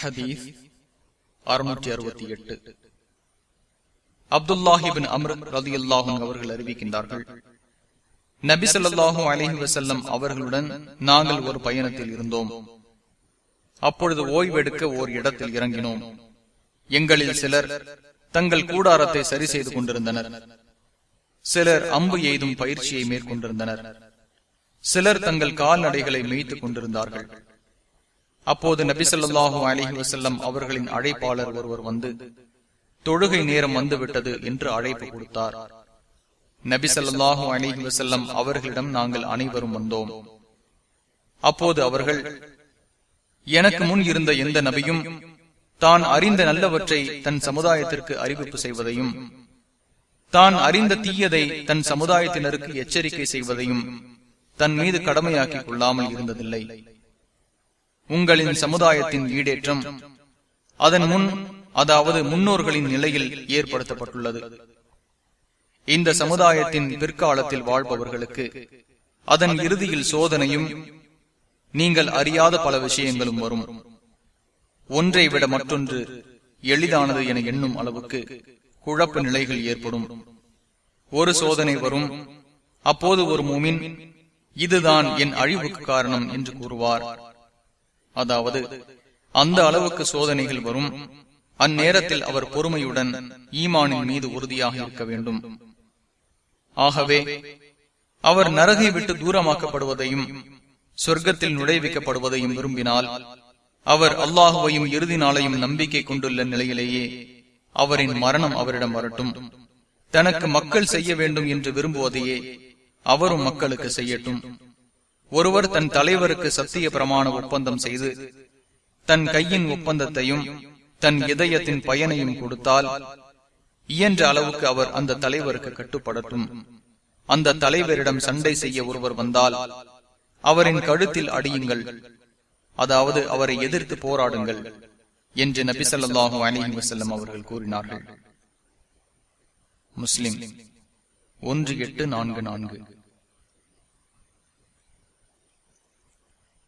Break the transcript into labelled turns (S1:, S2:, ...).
S1: ஹதீஸ் அறுநூற்றி அறுபத்தி எட்டு. அப்துல்லாஹிபின் அம்ர் ரதி அல்லாஹும் அவர்கள் அறிவிக்கின்றார்கள் நபி ஸல்லல்லாஹு அலைஹி வஸல்லம் அவர்களுடன் நாங்கள் ஒரு பயணத்தில் இருந்தோம். அப்பொழுது ஓய்வெடுக்க ஓர் இடத்தில் இறங்கினோம். எங்களில் சிலர் தங்கள் கூடாரத்தை சரி செய்து கொண்டிருந்தனர். சிலர் அம்பு எய்தும் பயிற்சியை மேற்கொண்டிருந்தனர். சிலர் தங்கள் கால்நடைகளை மேய்த்துக் கொண்டிருந்தார்கள். அப்போது நபிசல்லாஹு அலிஹி வசல்லம் அவர்களின் அழைப்பாளர் ஒருவர் வந்து தொழுகை நேரம் வந்துவிட்டது என்று அழைப்பு கொடுத்தார். நபிசல்லாஹு அலிஹி வசல்லம் அவர்களிடம் நாங்கள் அனைவரும் வந்தோம். அப்போது அவர்கள் எனக்கு முன் இருந்த எந்த நபியும் தான் அறிந்த நல்லவற்றை தன் சமுதாயத்திற்கு அறிவிப்பு செய்வதையும் தான் அறிந்த தீயதை தன் சமுதாயத்தினருக்கு எச்சரிக்கை செய்வதையும் தன் மீது கடமையாக்கிக் கொள்ளாமல் இருந்ததில்லை. உங்களின் சமுதாயத்தின் ஈடேற்றம். அதன் முன் அதாவது முன்னோர்களின் நிலையில் ஏற்படுத்தப்பட்டுள்ளது. இந்த சமுதாயத்தின் பிற்காலத்தில் வாழ்பவர்களுக்கு அதன் இறுதியில் சோதனையும் நீங்கள் அறியாத பல விஷயங்களும் வரும். ஒன்றை விட மற்றொன்று எளிதானது என எண்ணும் அளவுக்கு குழப்ப நிலைகள் ஏற்படும். ஒரு சோதனை வரும். அப்போது ஒரு மூமின் இதுதான் என் அழிவுக்கு காரணம் என்று கூறுவார். அதாவது அந்த அளவுக்கு சோதனைகள் வரும். அந்நேரத்தில் அவர் பொறுமையுடன் ஈமானின் மீது உறுதியாக இருக்க வேண்டும். ஆகவே அவர் நரகை விட்டு தூரமாக்கப்படுவதையும் சொர்க்கத்தில் நுழைவிக்கப்படுவதையும் விரும்பினால் அவர் அல்லாஹுவையும் இறுதி நாளையும் நம்பிக்கை கொண்டுள்ள நிலையிலேயே அவரின் மரணம் அவரிடம் வரட்டும். தனக்கு மக்கள் செய்ய வேண்டும் என்று விரும்புவதையே அவரும் மக்களுக்கு செய்யட்டும். ஒருவர் தன் தலைவருக்கு சத்திய பிரமாண ஒப்பந்தம் செய்து தன் கையின் ஒப்பந்தத்தையும் தன் இதயத்தின் பயனையும் கொடுத்தால் இயன்ற அளவுக்கு அவர் அந்த தலைவருக்கு கட்டுப்படட்டும். அந்த தலைவரிடம் சண்டை செய்ய ஒருவர் வந்தால் அவரின் கழுத்தில் அடியுங்கள். அதாவது அவரை எதிர்த்து போராடுங்கள் என்று நபிசல்லாஹு அலி வசல்லம் அவர்கள் கூறினார்கள். முஸ்லிம் ஒன்று எட்டு நான்கு நான்கு.